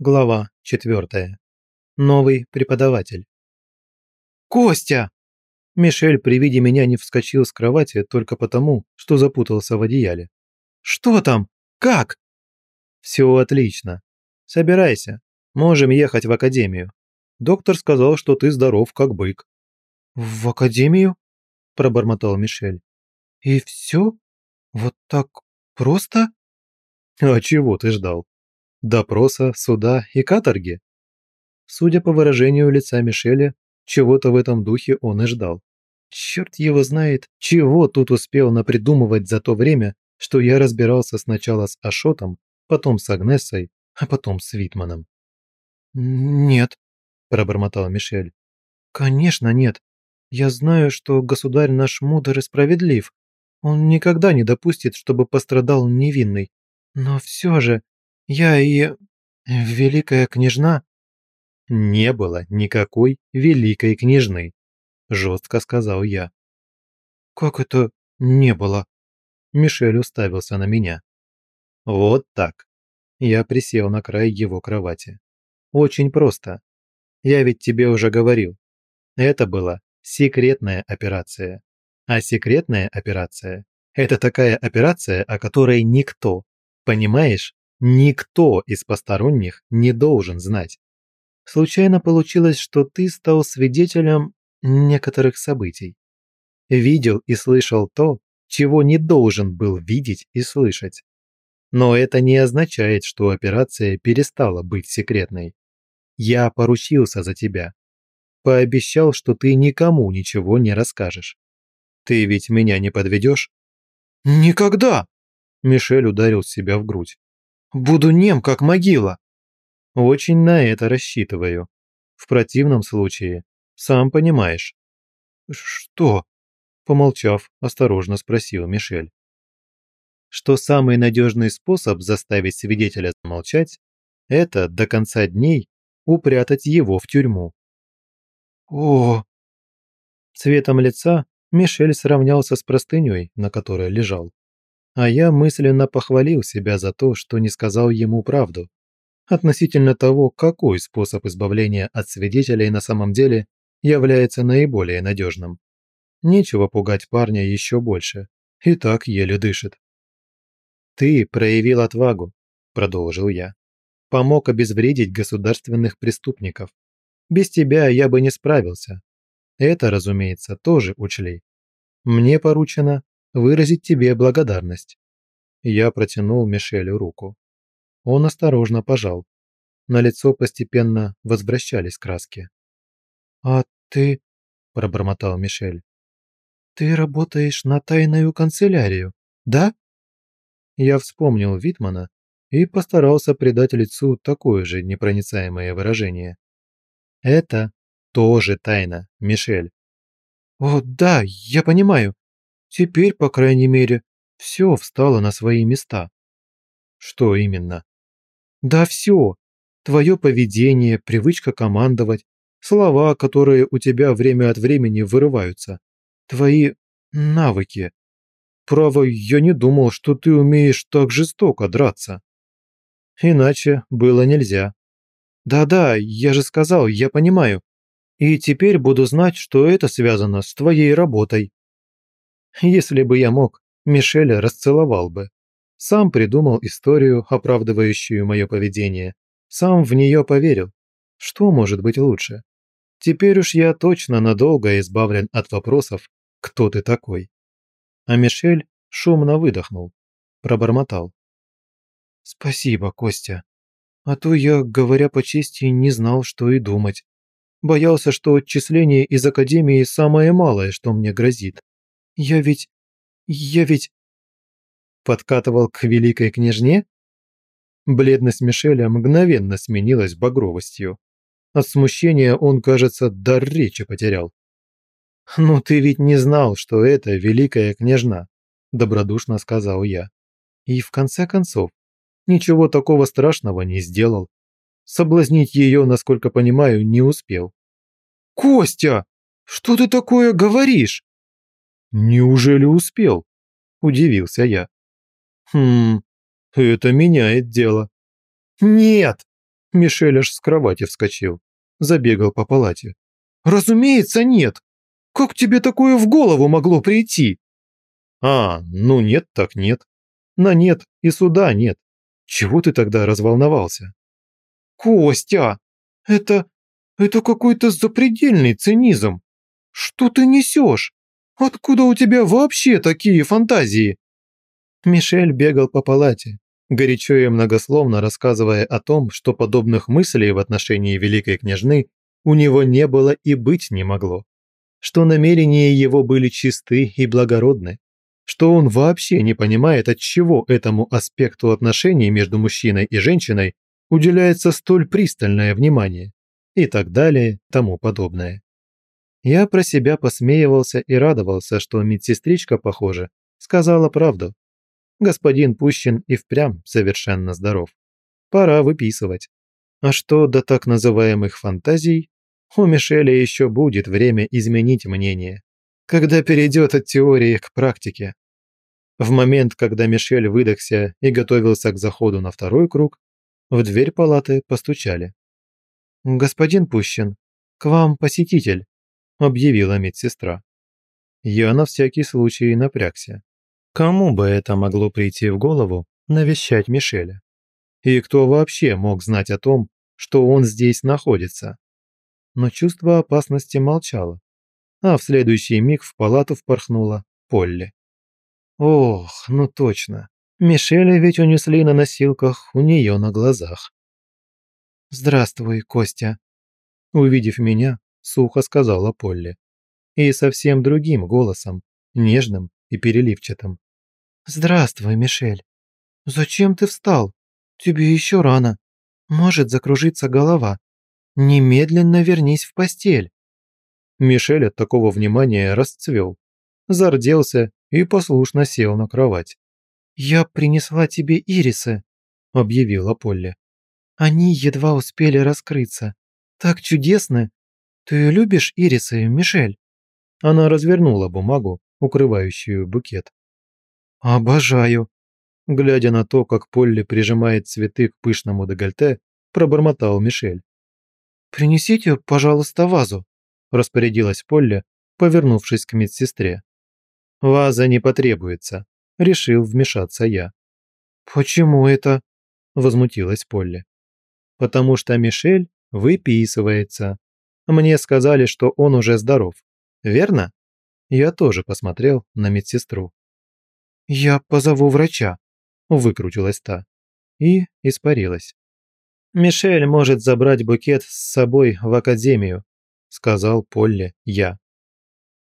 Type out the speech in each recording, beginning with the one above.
Глава 4. Новый преподаватель. «Костя!» Мишель при виде меня не вскочил с кровати только потому, что запутался в одеяле. «Что там? Как?» «Все отлично. Собирайся. Можем ехать в академию. Доктор сказал, что ты здоров, как бык». «В академию?» – пробормотал Мишель. «И все? Вот так просто?» «А чего ты ждал? Допроса, суда и каторги?» Судя по выражению лица Мишеля, чего-то в этом духе он и ждал. Черт его знает, чего тут успел напридумывать за то время, что я разбирался сначала с Ашотом, потом с Агнессой, а потом с Витманом. «Нет», – пробормотал Мишель. «Конечно нет. Я знаю, что государь наш мудр и справедлив. Он никогда не допустит, чтобы пострадал невинный. Но все же, я и... великая княжна...» «Не было никакой великой княжны», – жестко сказал я. «Как это не было?» Мишель уставился на меня. «Вот так». Я присел на край его кровати. «Очень просто. Я ведь тебе уже говорил. Это была секретная операция. А секретная операция – это такая операция, о которой никто, понимаешь, никто из посторонних не должен знать. Случайно получилось, что ты стал свидетелем некоторых событий. Видел и слышал то, чего не должен был видеть и слышать. Но это не означает, что операция перестала быть секретной. Я поручился за тебя. Пообещал, что ты никому ничего не расскажешь. Ты ведь меня не подведешь? Никогда! Мишель ударил себя в грудь. Буду нем, как могила. Очень на это рассчитываю. В противном случае, сам понимаешь. Что? Помолчав, осторожно спросил Мишель. Что самый надежный способ заставить свидетеля замолчать, это до конца дней упрятать его в тюрьму. О! Цветом лица Мишель сравнялся с простыней, на которой лежал. А я мысленно похвалил себя за то, что не сказал ему правду, относительно того, какой способ избавления от свидетелей на самом деле является наиболее надежным. Нечего пугать парня еще больше, и так еле дышит. «Ты проявил отвагу», – продолжил я. «Помог обезвредить государственных преступников. Без тебя я бы не справился. Это, разумеется, тоже учли. Мне поручено выразить тебе благодарность». Я протянул Мишелю руку. Он осторожно пожал. На лицо постепенно возвращались краски. «А ты...» – пробормотал Мишель. «Ты работаешь на тайную канцелярию, да?» Я вспомнил Витмана и постарался придать лицу такое же непроницаемое выражение. «Это тоже тайна, Мишель». «О, да, я понимаю. Теперь, по крайней мере, все встало на свои места». «Что именно?» Да все. Твое поведение, привычка командовать, слова, которые у тебя время от времени вырываются, твои навыки. Право, я не думал, что ты умеешь так жестоко драться. Иначе было нельзя. Да-да, я же сказал, я понимаю. И теперь буду знать, что это связано с твоей работой. Если бы я мог, Мишеля расцеловал бы. Сам придумал историю, оправдывающую мое поведение. Сам в нее поверил. Что может быть лучше? Теперь уж я точно надолго избавлен от вопросов «Кто ты такой?». А Мишель шумно выдохнул, пробормотал. «Спасибо, Костя. А то я, говоря по чести, не знал, что и думать. Боялся, что отчисление из академии самое малое, что мне грозит. Я ведь... я ведь подкатывал к великой княжне? Бледность Мишеля мгновенно сменилась багровостью. От смущения он, кажется, дар речи потерял. «Ну ты ведь не знал, что это великая княжна», – добродушно сказал я. И в конце концов, ничего такого страшного не сделал. Соблазнить ее, насколько понимаю, не успел. «Костя, что ты такое говоришь?» «Неужели успел?» – удивился я. Хм, это меняет дело. Нет, Мишель аж с кровати вскочил, забегал по палате. «Разумеется, нет! Как тебе такое в голову могло прийти?» «А, ну нет так нет. На нет и суда нет. Чего ты тогда разволновался?» «Костя, это... это какой-то запредельный цинизм. Что ты несешь? Откуда у тебя вообще такие фантазии?» Мишель бегал по палате, горячо и многословно рассказывая о том, что подобных мыслей в отношении великой княжны у него не было и быть не могло, что намерения его были чисты и благородны, что он вообще не понимает, от чего этому аспекту отношений между мужчиной и женщиной уделяется столь пристальное внимание и так далее, тому подобное. Я про себя посмеивался и радовался, что медсестричка, похоже, сказала правду. Господин Пущин и впрямь совершенно здоров. Пора выписывать. А что до так называемых фантазий, у Мишеля еще будет время изменить мнение, когда перейдет от теории к практике. В момент, когда Мишель выдохся и готовился к заходу на второй круг, в дверь палаты постучали. «Господин Пущин, к вам посетитель», – объявила медсестра. Я на всякий случай напрягся. Кому бы это могло прийти в голову навещать Мишеля? И кто вообще мог знать о том, что он здесь находится? Но чувство опасности молчало, а в следующий миг в палату впорхнула Полли. Ох, ну точно. Мишеля ведь унесли на носилках у нее на глазах. «Здравствуй, Костя», – увидев меня, сухо сказала Полли. И совсем другим голосом, нежным и переливчатым. «Здравствуй, Мишель. Зачем ты встал? Тебе еще рано. Может закружиться голова. Немедленно вернись в постель». Мишель от такого внимания расцвел, зарделся и послушно сел на кровать. «Я принесла тебе ирисы», – объявила Полли. «Они едва успели раскрыться. Так чудесно. Ты любишь ирисы, Мишель?» Она развернула бумагу, укрывающую букет. «Обожаю!» Глядя на то, как Полли прижимает цветы к пышному декольте, пробормотал Мишель. «Принесите, пожалуйста, вазу», – распорядилась Полли, повернувшись к медсестре. «Ваза не потребуется», – решил вмешаться я. «Почему это?» – возмутилась Полли. «Потому что Мишель выписывается. Мне сказали, что он уже здоров. Верно?» Я тоже посмотрел на медсестру. «Я позову врача», – выкрутилась та. И испарилась. «Мишель может забрать букет с собой в академию», – сказал Полли я.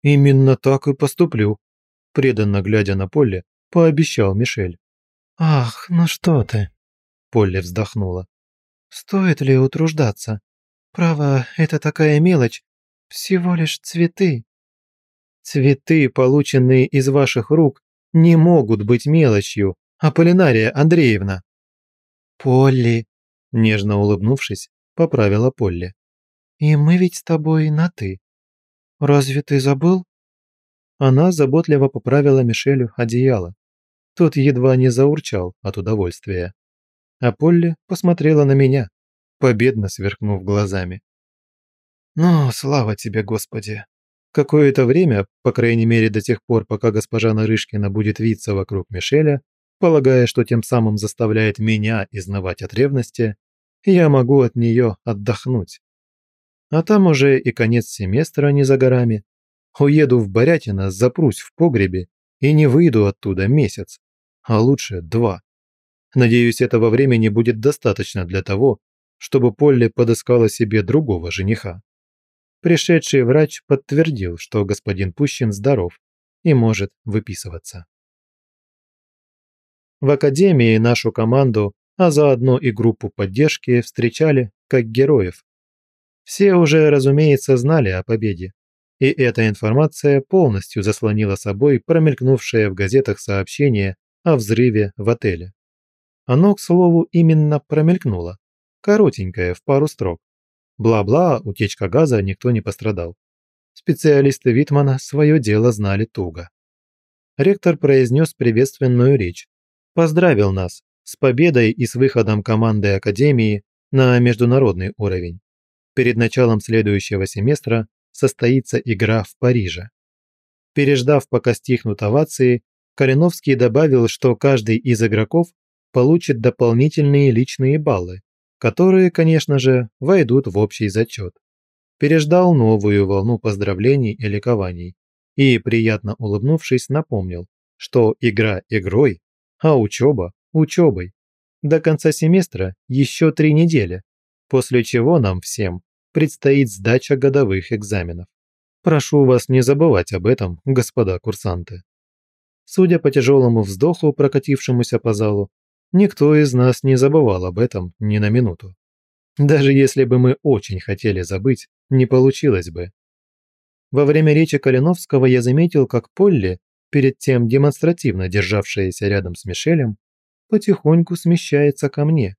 «Именно так и поступлю», – преданно глядя на Полли, пообещал Мишель. «Ах, ну что ты», – Полли вздохнула. «Стоит ли утруждаться? Право, это такая мелочь, всего лишь цветы». «Цветы, полученные из ваших рук, не могут быть мелочью, Аполлинария Андреевна». «Полли», – нежно улыбнувшись, поправила Полли. «И мы ведь с тобой на «ты». Разве ты забыл?» Она заботливо поправила Мишелю одеяло. Тот едва не заурчал от удовольствия. А Полли посмотрела на меня, победно сверкнув глазами. «Ну, слава тебе, Господи!» Какое-то время, по крайней мере до тех пор, пока госпожа Нарышкина будет виться вокруг Мишеля, полагая, что тем самым заставляет меня изнывать от ревности, я могу от нее отдохнуть. А там уже и конец семестра не за горами. Уеду в Борятино, запрусь в погребе и не выйду оттуда месяц, а лучше два. Надеюсь, этого времени будет достаточно для того, чтобы Полли подыскала себе другого жениха. Пришедший врач подтвердил, что господин Пущин здоров и может выписываться. В академии нашу команду, а заодно и группу поддержки встречали как героев. Все уже, разумеется, знали о победе, и эта информация полностью заслонила собой промелькнувшее в газетах сообщение о взрыве в отеле. Оно, к слову, именно промелькнуло, коротенькое, в пару строк. Бла-бла, утечка газа, никто не пострадал. Специалисты Витмана свое дело знали туго. Ректор произнес приветственную речь. Поздравил нас с победой и с выходом команды Академии на международный уровень. Перед началом следующего семестра состоится игра в Париже. Переждав, пока стихнут овации, Калиновский добавил, что каждый из игроков получит дополнительные личные баллы, которые, конечно же, войдут в общий зачет. Переждал новую волну поздравлений и ликований и, приятно улыбнувшись, напомнил, что игра игрой, а учеба учебой. До конца семестра еще три недели, после чего нам всем предстоит сдача годовых экзаменов. Прошу вас не забывать об этом, господа курсанты. Судя по тяжелому вздоху, прокатившемуся по залу, никто из нас не забывал об этом ни на минуту. Даже если бы мы очень хотели забыть, не получилось бы. Во время речи Калиновского я заметил, как Полли, перед тем демонстративно державшаяся рядом с Мишелем, потихоньку смещается ко мне.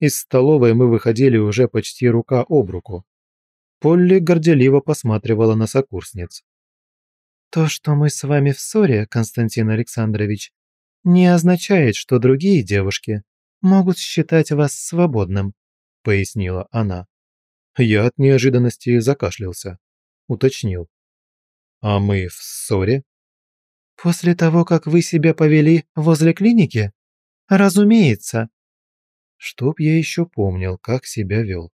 Из столовой мы выходили уже почти рука об руку. Полли горделиво посматривала на сокурсниц. «То, что мы с вами в ссоре, Константин Александрович, не означает, что другие девушки могут считать вас свободным», – пояснила она. Я от неожиданности закашлялся. Уточнил. «А мы в ссоре?» «После того, как вы себя повели возле клиники?» «Разумеется». Чтоб я еще помнил, как себя вел.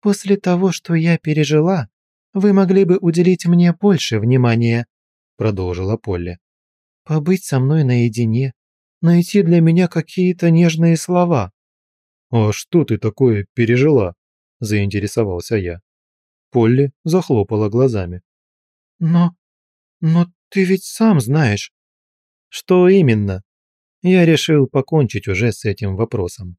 «После того, что я пережила, вы могли бы уделить мне больше внимания», продолжила Полли. «Побыть со мной наедине, найти для меня какие-то нежные слова». «А что ты такое пережила?» заинтересовался я. Полли захлопала глазами. «Но... но ты ведь сам знаешь». «Что именно?» Я решил покончить уже с этим вопросом.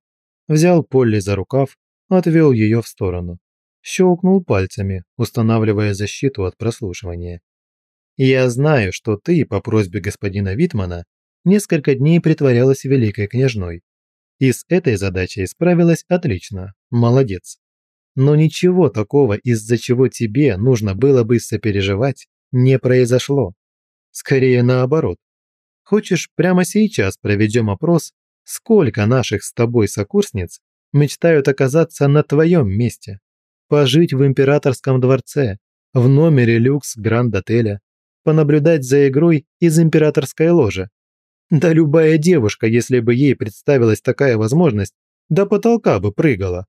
Взял Полли за рукав, отвел ее в сторону. Щелкнул пальцами, устанавливая защиту от прослушивания. «Я знаю, что ты, по просьбе господина Витмана, несколько дней притворялась великой княжной. И с этой задачей справилась отлично. Молодец. Но ничего такого, из-за чего тебе нужно было бы сопереживать, не произошло. Скорее наоборот. Хочешь, прямо сейчас проведем опрос, сколько наших с тобой сокурсниц мечтают оказаться на твоем месте? Пожить в императорском дворце, в номере люкс гранд-отеля, понаблюдать за игрой из императорской ложи. Да любая девушка, если бы ей представилась такая возможность, до потолка бы прыгала.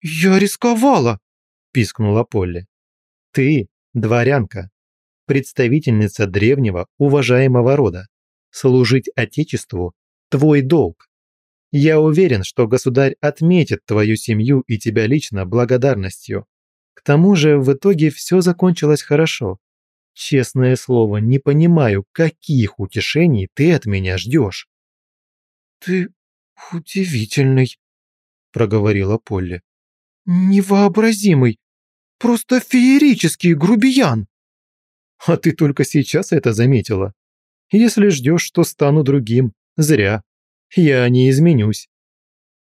«Я рисковала!» – пискнула Полли. «Ты – дворянка, представительница древнего уважаемого рода служить Отечеству – твой долг. Я уверен, что государь отметит твою семью и тебя лично благодарностью. К тому же в итоге все закончилось хорошо. Честное слово, не понимаю, каких утешений ты от меня ждешь. «Ты удивительный», – проговорила Полли. «Невообразимый, просто феерический грубиян». «А ты только сейчас это заметила?» Если ждешь, что стану другим, зря. Я не изменюсь».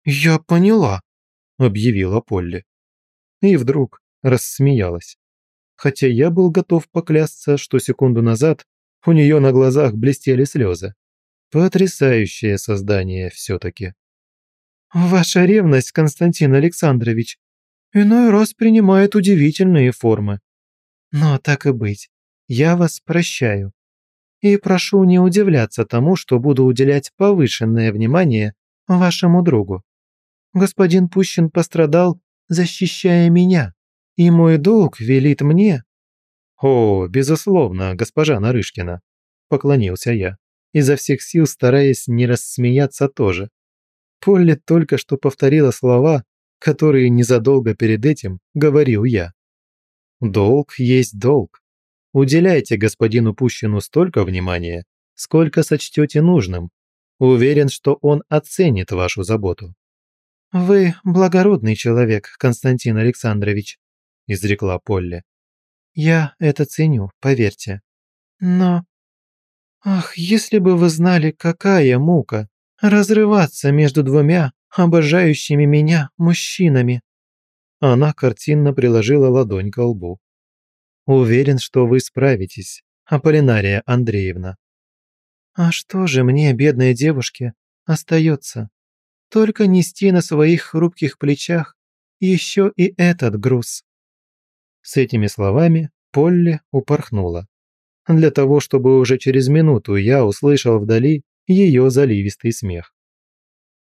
«Я поняла», – объявила Полли. И вдруг рассмеялась. Хотя я был готов поклясться, что секунду назад у нее на глазах блестели слезы. Потрясающее создание все-таки. «Ваша ревность, Константин Александрович, иной раз принимает удивительные формы. Но так и быть, я вас прощаю и прошу не удивляться тому, что буду уделять повышенное внимание вашему другу. Господин Пущин пострадал, защищая меня, и мой долг велит мне». «О, безусловно, госпожа Нарышкина», – поклонился я, изо всех сил стараясь не рассмеяться тоже. Полли только что повторила слова, которые незадолго перед этим говорил я. «Долг есть долг. Уделяйте господину Пущину столько внимания, сколько сочтете нужным. Уверен, что он оценит вашу заботу». «Вы благородный человек, Константин Александрович», – изрекла Полли. «Я это ценю, поверьте. Но... Ах, если бы вы знали, какая мука разрываться между двумя обожающими меня мужчинами!» Она картинно приложила ладонь к лбу. Уверен, что вы справитесь, Аполлинария Андреевна. А что же мне, бедной девушке, остается? только нести на своих хрупких плечах еще и этот груз». С этими словами Полли упорхнула. Для того, чтобы уже через минуту я услышал вдали ее заливистый смех.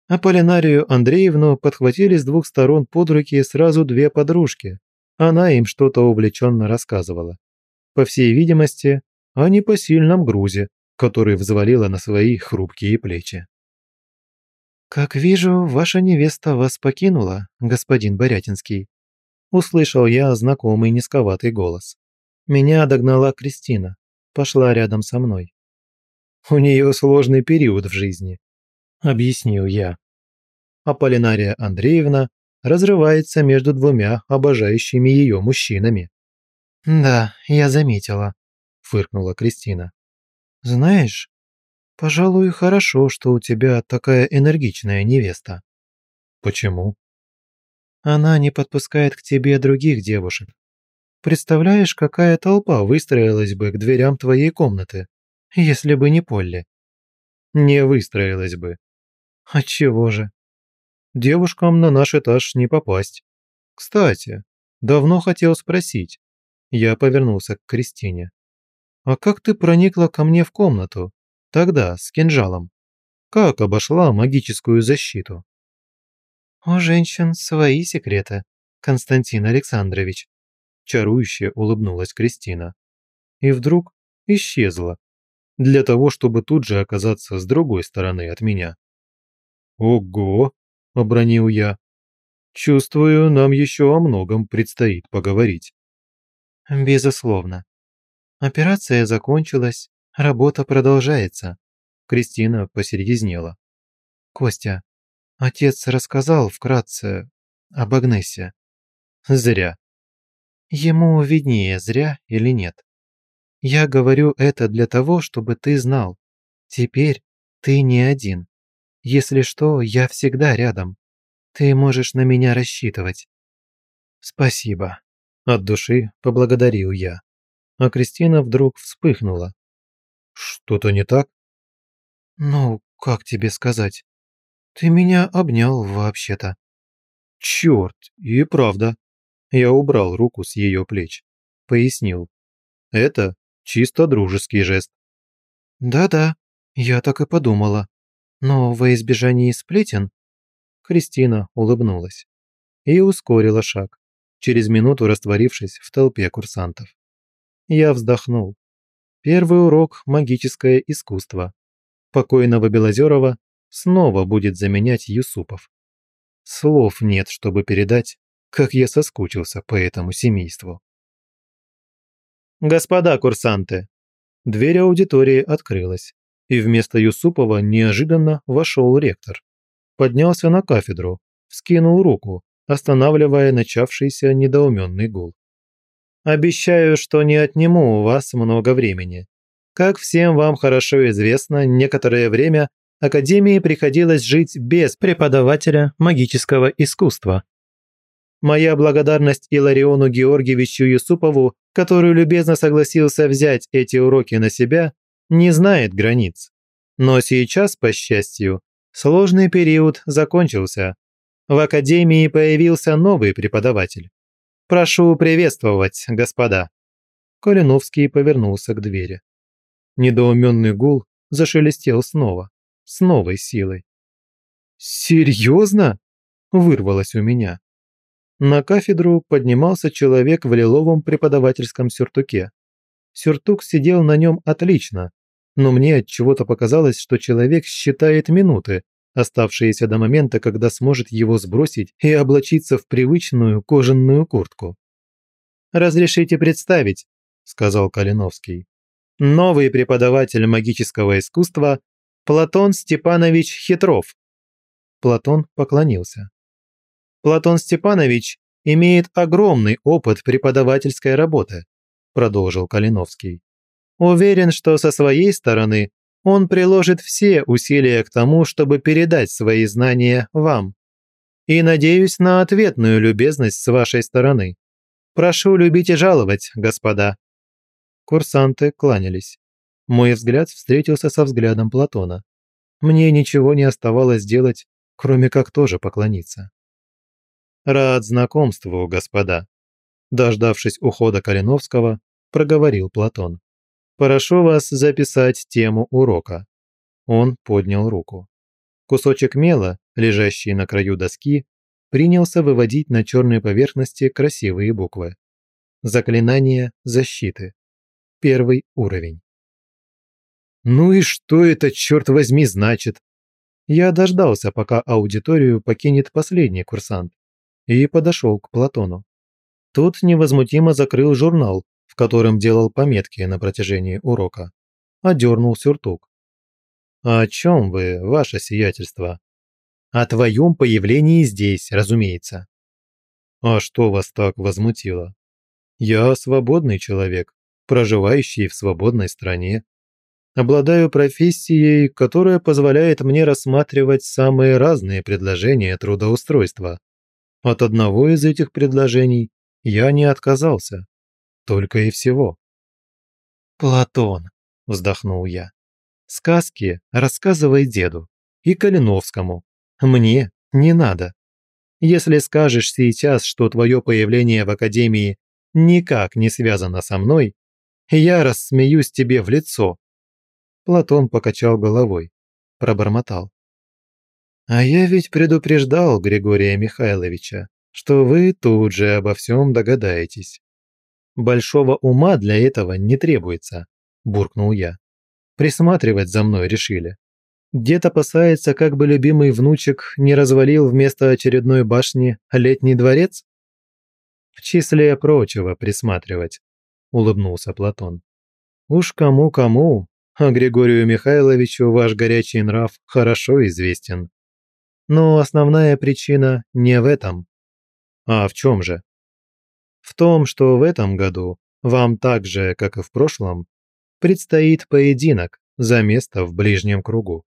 Аполлинарию Андреевну подхватили с двух сторон под руки сразу две подружки. Она им что-то увлеченно рассказывала. По всей видимости, о непосильном грузе, который взвалила на свои хрупкие плечи. «Как вижу, ваша невеста вас покинула, господин Борятинский», услышал я знакомый низковатый голос. Меня догнала Кристина, пошла рядом со мной. «У нее сложный период в жизни», – объяснил я. Аполлинария Андреевна разрывается между двумя обожающими ее мужчинами. «Да, я заметила», – фыркнула Кристина. «Знаешь, пожалуй, хорошо, что у тебя такая энергичная невеста». «Почему?» «Она не подпускает к тебе других девушек. Представляешь, какая толпа выстроилась бы к дверям твоей комнаты, если бы не Полли?» «Не выстроилась бы». «Отчего же?» «Девушкам на наш этаж не попасть. Кстати, давно хотел спросить». Я повернулся к Кристине. «А как ты проникла ко мне в комнату? Тогда, с кинжалом. Как обошла магическую защиту?» «У женщин свои секреты, Константин Александрович», чарующе улыбнулась Кристина. И вдруг исчезла, для того, чтобы тут же оказаться с другой стороны от меня. «Ого!» – обронил я. «Чувствую, нам еще о многом предстоит поговорить». «Безусловно. Операция закончилась, работа продолжается». Кристина посередизнела. «Костя, отец рассказал вкратце об Агнессе». «Зря. Ему виднее, зря или нет. Я говорю это для того, чтобы ты знал. Теперь ты не один. Если что, я всегда рядом. Ты можешь на меня рассчитывать. Спасибо. От души поблагодарил я. А Кристина вдруг вспыхнула. Что-то не так? Ну, как тебе сказать? Ты меня обнял вообще-то. Черт, и правда. Я убрал руку с ее плеч. Пояснил. Это чисто дружеский жест. Да-да, я так и подумала. Но во избежание сплетен... Кристина улыбнулась и ускорила шаг, через минуту растворившись в толпе курсантов. Я вздохнул. Первый урок – магическое искусство. Покойного Белозерова снова будет заменять Юсупов. Слов нет, чтобы передать, как я соскучился по этому семейству. «Господа курсанты!» Дверь аудитории открылась, и вместо Юсупова неожиданно вошел ректор. Поднялся на кафедру, вскинул руку, останавливая начавшийся недоуменный гул. «Обещаю, что не отниму у вас много времени. Как всем вам хорошо известно, некоторое время Академии приходилось жить без преподавателя магического искусства. Моя благодарность Илариону Георгиевичу Юсупову, который любезно согласился взять эти уроки на себя, не знает границ. Но сейчас, по счастью, сложный период закончился. В Академии появился новый преподаватель. Прошу приветствовать, господа. Колиновский повернулся к двери. Недоуменный гул зашелестел снова, с новой силой. «Серьезно?» – вырвалось у меня. На кафедру поднимался человек в лиловом преподавательском сюртуке. Сюртук сидел на нем отлично, но мне от чего-то показалось, что человек считает минуты, оставшиеся до момента, когда сможет его сбросить и облачиться в привычную кожаную куртку. «Разрешите представить», – сказал Калиновский. «Новый преподаватель магического искусства Платон Степанович Хитров». Платон поклонился. Платон Степанович имеет огромный опыт преподавательской работы, продолжил Калиновский. Уверен, что со своей стороны он приложит все усилия к тому, чтобы передать свои знания вам. И надеюсь на ответную любезность с вашей стороны. Прошу любить и жаловать, господа». Курсанты кланялись. Мой взгляд встретился со взглядом Платона. Мне ничего не оставалось делать, кроме как тоже поклониться. «Рад знакомству, господа», дождавшись ухода Калиновского, проговорил Платон. «Прошу вас записать тему урока». Он поднял руку. Кусочек мела, лежащий на краю доски, принялся выводить на черной поверхности красивые буквы. Заклинание защиты. Первый уровень. «Ну и что это, черт возьми, значит?» Я дождался, пока аудиторию покинет последний курсант, и подошел к Платону. Тот невозмутимо закрыл журнал, в котором делал пометки на протяжении урока. Одернул сюртук. «О чем вы, ваше сиятельство?» «О твоем появлении здесь, разумеется». «А что вас так возмутило?» «Я свободный человек, проживающий в свободной стране. Обладаю профессией, которая позволяет мне рассматривать самые разные предложения трудоустройства. От одного из этих предложений я не отказался. Только и всего. «Платон», – вздохнул я. «Сказки рассказывай деду и Калиновскому. Мне не надо. Если скажешь сейчас, что твое появление в Академии никак не связано со мной, я рассмеюсь тебе в лицо». Платон покачал головой, пробормотал. «А я ведь предупреждал Григория Михайловича, что вы тут же обо всем догадаетесь. Большого ума для этого не требуется, буркнул я. Присматривать за мной решили. Дед опасается, как бы любимый внучек не развалил вместо очередной башни летний дворец? В числе прочего присматривать, улыбнулся Платон. Уж кому-кому, а Григорию Михайловичу ваш горячий нрав хорошо известен. Но основная причина не в этом. А в чем же? В том, что в этом году вам так же, как и в прошлом, предстоит поединок за место в ближнем кругу.